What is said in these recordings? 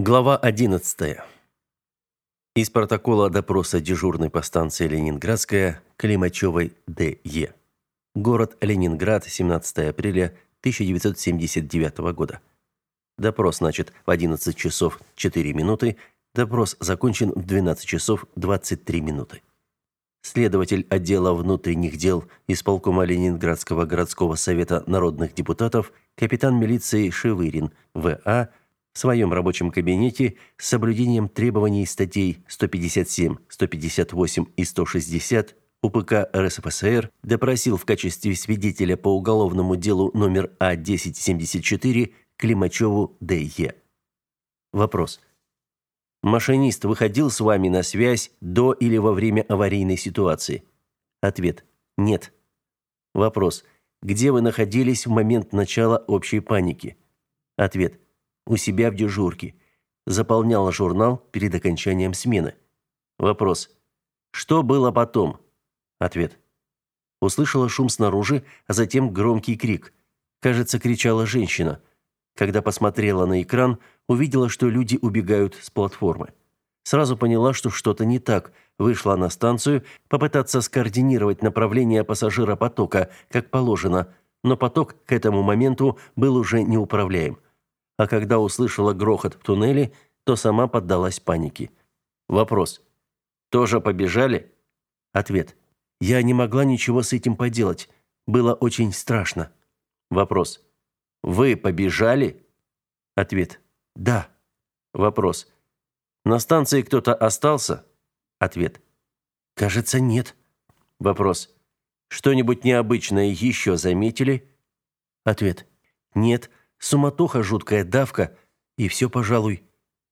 Глава 11. Из протокола допроса дежурной по станции Ленинградская Климачевой Д.Е. Город Ленинград, 17 апреля 1979 года. Допрос начат в 11 часов 4 минуты. Допрос закончен в 12 часов 23 минуты. Следователь отдела внутренних дел исполкома Ленинградского городского совета народных депутатов капитан милиции Шевырин В.А в своем рабочем кабинете с соблюдением требований статей 157, 158 и 160 УПК РСФСР допросил в качестве свидетеля по уголовному делу номер А1074 Климачеву Д.Е. Вопрос. Машинист выходил с вами на связь до или во время аварийной ситуации? Ответ. Нет. Вопрос. Где вы находились в момент начала общей паники? Ответ у себя в дежурке. Заполняла журнал перед окончанием смены. Вопрос. Что было потом? Ответ. Услышала шум снаружи, а затем громкий крик. Кажется, кричала женщина. Когда посмотрела на экран, увидела, что люди убегают с платформы. Сразу поняла, что что-то не так. Вышла на станцию попытаться скоординировать направление пассажиропотока, как положено, но поток к этому моменту был уже неуправляем а когда услышала грохот в туннеле, то сама поддалась панике. Вопрос. Тоже побежали? Ответ. Я не могла ничего с этим поделать. Было очень страшно. Вопрос. Вы побежали? Ответ. Да. Вопрос. На станции кто-то остался? Ответ. Кажется, нет. Вопрос. Что-нибудь необычное еще заметили? Ответ. Нет. Суматоха, жуткая давка, и все, пожалуй.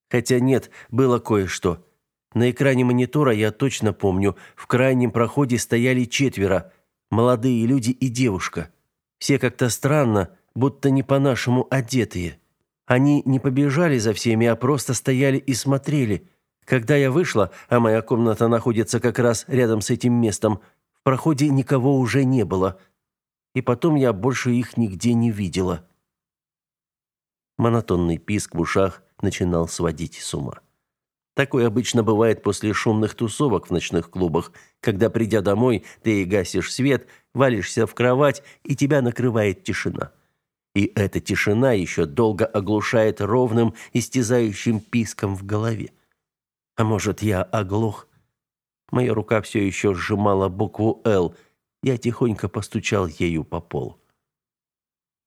Хотя нет, было кое-что. На экране монитора я точно помню, в крайнем проходе стояли четверо, молодые люди и девушка. Все как-то странно, будто не по-нашему одетые. Они не побежали за всеми, а просто стояли и смотрели. Когда я вышла, а моя комната находится как раз рядом с этим местом, в проходе никого уже не было. И потом я больше их нигде не видела. Монотонный писк в ушах начинал сводить с ума. Такое обычно бывает после шумных тусовок в ночных клубах, когда, придя домой, ты гасишь свет, валишься в кровать, и тебя накрывает тишина. И эта тишина еще долго оглушает ровным, истязающим писком в голове. А может, я оглох? Моя рука все еще сжимала букву «Л». Я тихонько постучал ею по полу.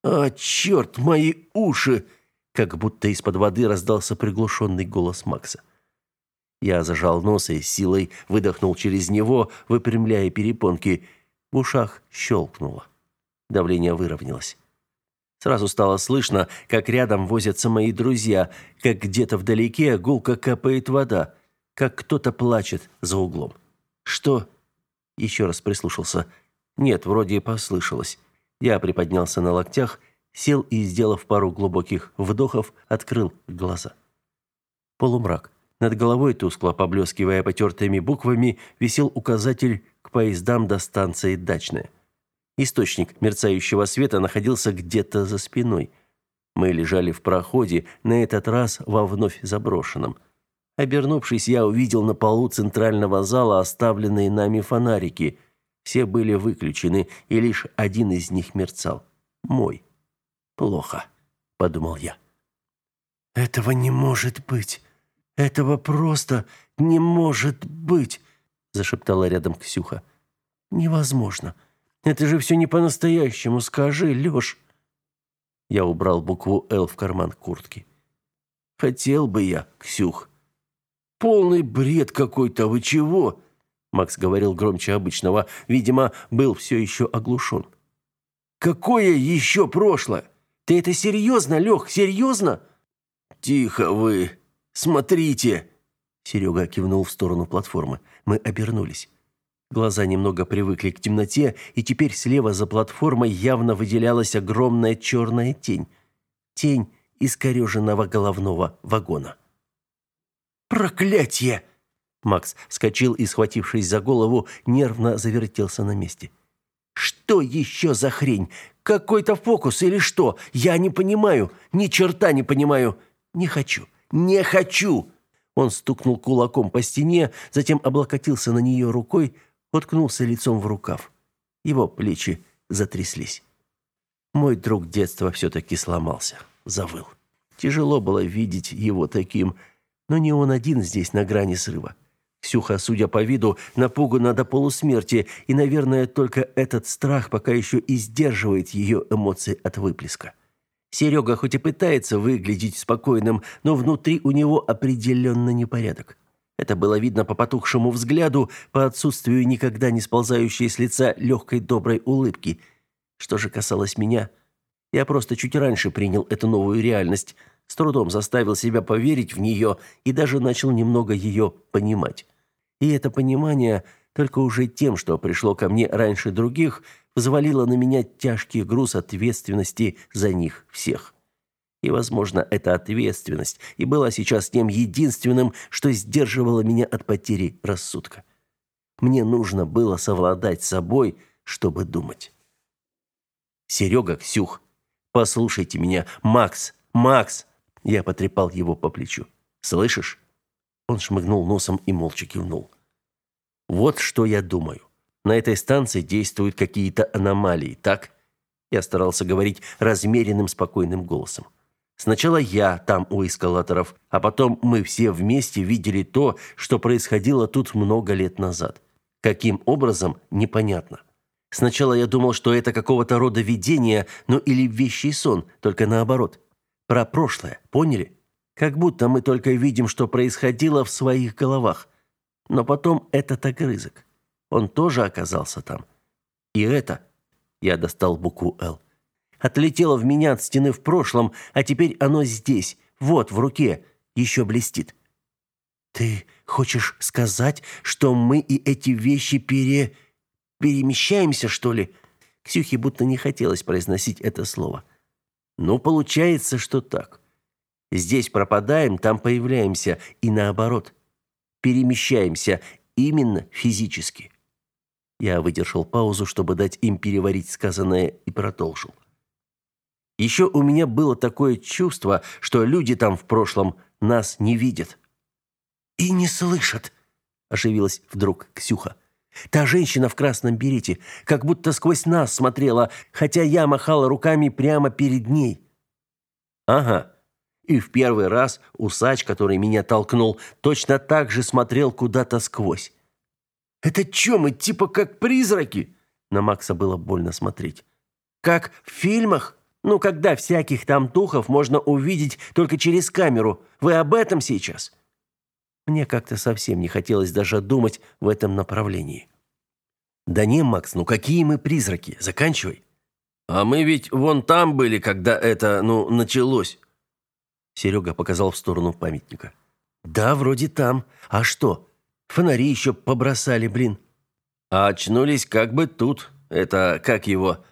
«А, черт, мои уши!» Как будто из-под воды раздался приглушенный голос Макса. Я зажал нос и силой выдохнул через него, выпрямляя перепонки. В ушах щелкнуло. Давление выровнялось. Сразу стало слышно, как рядом возятся мои друзья, как где-то вдалеке гулко капает вода, как кто-то плачет за углом. «Что?» Еще раз прислушался. «Нет, вроде послышалось». Я приподнялся на локтях сел и, сделав пару глубоких вдохов, открыл глаза. Полумрак. Над головой, тускло поблескивая потертыми буквами, висел указатель к поездам до станции Дачная. Источник мерцающего света находился где-то за спиной. Мы лежали в проходе, на этот раз во вновь заброшенном. Обернувшись, я увидел на полу центрального зала оставленные нами фонарики. Все были выключены, и лишь один из них мерцал. Мой. Плохо, подумал я. Этого не может быть. Этого просто не может быть, зашептала рядом Ксюха. Невозможно. Это же все не по-настоящему, скажи, Лёш. Я убрал букву Л в карман куртки. Хотел бы я, Ксюх. Полный бред какой-то, вы чего? Макс говорил громче обычного, видимо, был все еще оглушен. Какое еще прошлое? Ты это серьезно, Лех, серьезно?» «Тихо вы! Смотрите!» Серега кивнул в сторону платформы. Мы обернулись. Глаза немного привыкли к темноте, и теперь слева за платформой явно выделялась огромная черная тень. Тень искореженного головного вагона. «Проклятье!» Макс вскочил и, схватившись за голову, нервно завертелся на месте. «Что еще за хрень? Какой-то фокус или что? Я не понимаю, ни черта не понимаю. Не хочу. Не хочу!» Он стукнул кулаком по стене, затем облокотился на нее рукой, уткнулся лицом в рукав. Его плечи затряслись. Мой друг детства все-таки сломался, завыл. Тяжело было видеть его таким, но не он один здесь на грани срыва. Ксюха, судя по виду, напугана до полусмерти, и, наверное, только этот страх пока еще и сдерживает ее эмоции от выплеска. Серега хоть и пытается выглядеть спокойным, но внутри у него определенно непорядок. Это было видно по потухшему взгляду, по отсутствию никогда не сползающей с лица легкой доброй улыбки. Что же касалось меня, я просто чуть раньше принял эту новую реальность, с трудом заставил себя поверить в нее и даже начал немного ее понимать. И это понимание только уже тем, что пришло ко мне раньше других, взвалило на меня тяжкий груз ответственности за них всех. И, возможно, эта ответственность и была сейчас тем единственным, что сдерживало меня от потери рассудка. Мне нужно было совладать с собой, чтобы думать. Серега, Ксюх, послушайте меня, Макс, Макс, я потрепал его по плечу. Слышишь? Он шмыгнул носом и молча кивнул. Вот что я думаю. На этой станции действуют какие-то аномалии, так? Я старался говорить размеренным, спокойным голосом. Сначала я там у эскалаторов, а потом мы все вместе видели то, что происходило тут много лет назад. Каким образом непонятно. Сначала я думал, что это какого-то рода видение, ну или вещий сон, только наоборот. Про прошлое, поняли? Как будто мы только видим, что происходило в своих головах. Но потом этот огрызок. Он тоже оказался там. И это... Я достал букву «Л». Отлетело в меня от стены в прошлом, а теперь оно здесь, вот, в руке, еще блестит. Ты хочешь сказать, что мы и эти вещи пере... перемещаемся, что ли? Ксюхе будто не хотелось произносить это слово. Ну, получается, что так. Здесь пропадаем, там появляемся, и наоборот перемещаемся именно физически. Я выдержал паузу, чтобы дать им переварить сказанное, и продолжил. Еще у меня было такое чувство, что люди там в прошлом нас не видят. И не слышат, оживилась вдруг Ксюха. Та женщина в красном берете, как будто сквозь нас смотрела, хотя я махала руками прямо перед ней. Ага. И в первый раз усач, который меня толкнул, точно так же смотрел куда-то сквозь. «Это чё, мы типа как призраки?» На Макса было больно смотреть. «Как в фильмах? Ну, когда всяких там духов можно увидеть только через камеру. Вы об этом сейчас?» Мне как-то совсем не хотелось даже думать в этом направлении. «Да не, Макс, ну какие мы призраки? Заканчивай». «А мы ведь вон там были, когда это, ну, началось», Серега показал в сторону памятника. Да, вроде там. А что? Фонари еще побросали, блин. А очнулись как бы тут. Это как его?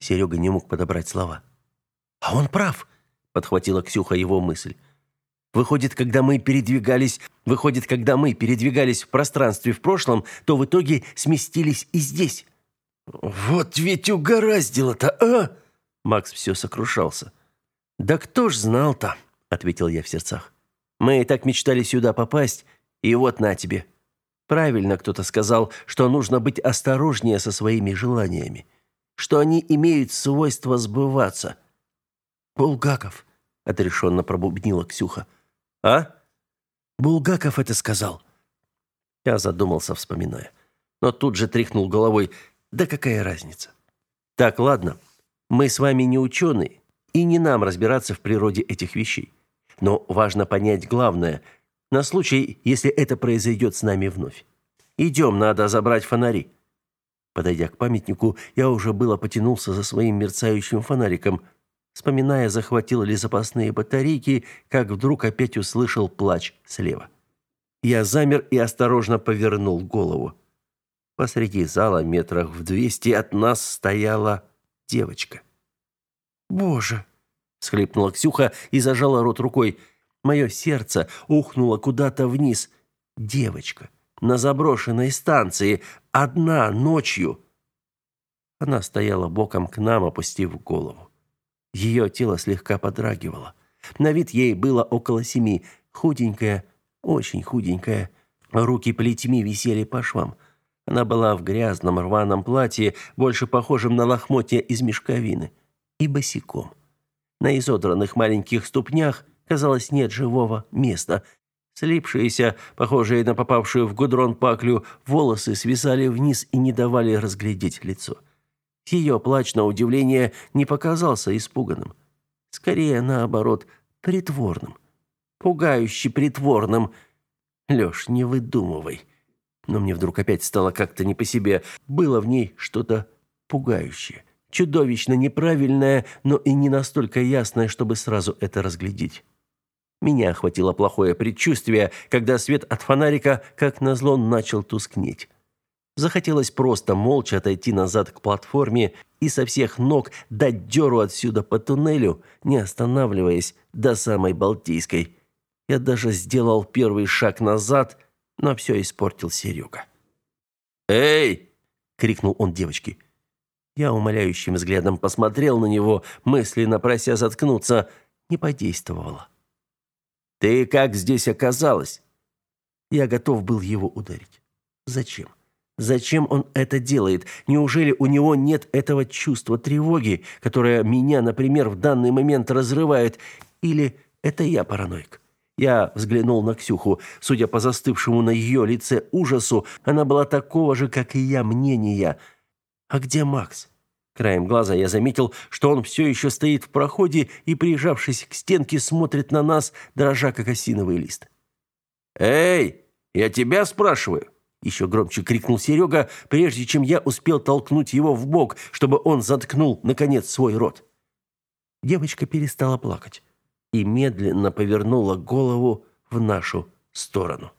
Серега не мог подобрать слова. А он прав, подхватила Ксюха его мысль. Выходит, когда мы передвигались, выходит, когда мы передвигались в пространстве в прошлом, то в итоге сместились и здесь. Вот ведь угораздило-то, а? Макс все сокрушался. Да кто ж знал-то? Ответил я в сердцах. Мы и так мечтали сюда попасть, и вот на тебе. Правильно кто-то сказал, что нужно быть осторожнее со своими желаниями, что они имеют свойство сбываться. Булгаков отрешенно пробубнила Ксюха. А? Булгаков это сказал. Я задумался, вспоминая, но тут же тряхнул головой. Да какая разница? Так, ладно. Мы с вами не ученые, и не нам разбираться в природе этих вещей. Но важно понять главное, на случай, если это произойдет с нами вновь. Идем, надо забрать фонари. Подойдя к памятнику, я уже было потянулся за своим мерцающим фонариком, вспоминая, захватил ли запасные батарейки, как вдруг опять услышал плач слева. Я замер и осторожно повернул голову. Посреди зала, метрах в двести от нас, стояла девочка. «Боже!» Всхлипнула Ксюха и зажала рот рукой. Мое сердце ухнуло куда-то вниз. Девочка на заброшенной станции, одна ночью. Она стояла боком к нам, опустив голову. Ее тело слегка подрагивало. На вид ей было около семи. Худенькая, очень худенькая. Руки плетьми висели по швам. Она была в грязном рваном платье, больше похожем на лохмотья из мешковины, и босиком. На изодранных маленьких ступнях, казалось, нет живого места. Слипшиеся, похожие на попавшую в гудрон паклю, волосы свисали вниз и не давали разглядеть лицо. Ее плач, на удивление, не показался испуганным. Скорее, наоборот, притворным. Пугающе притворным. Лёш, не выдумывай. Но мне вдруг опять стало как-то не по себе. Было в ней что-то пугающее. Чудовищно неправильное, но и не настолько ясное, чтобы сразу это разглядеть. Меня охватило плохое предчувствие, когда свет от фонарика, как назло, начал тускнеть. Захотелось просто молча отойти назад к платформе и со всех ног дать дёру отсюда по туннелю, не останавливаясь до самой Балтийской. Я даже сделал первый шаг назад – но все испортил Серега. «Эй!» — крикнул он девочке. Я умоляющим взглядом посмотрел на него, мысленно прося заткнуться. Не подействовало. «Ты как здесь оказалась?» Я готов был его ударить. Зачем? Зачем он это делает? Неужели у него нет этого чувства тревоги, которое меня, например, в данный момент разрывает? Или это я параноик? Я взглянул на Ксюху. Судя по застывшему на ее лице ужасу, она была такого же, как и я, мнения. А где Макс? Краем глаза я заметил, что он все еще стоит в проходе и, прижавшись к стенке, смотрит на нас, дрожа как осиновый лист. «Эй, я тебя спрашиваю!» Еще громче крикнул Серега, прежде чем я успел толкнуть его в бок, чтобы он заткнул, наконец, свой рот. Девочка перестала плакать и медленно повернула голову в нашу сторону.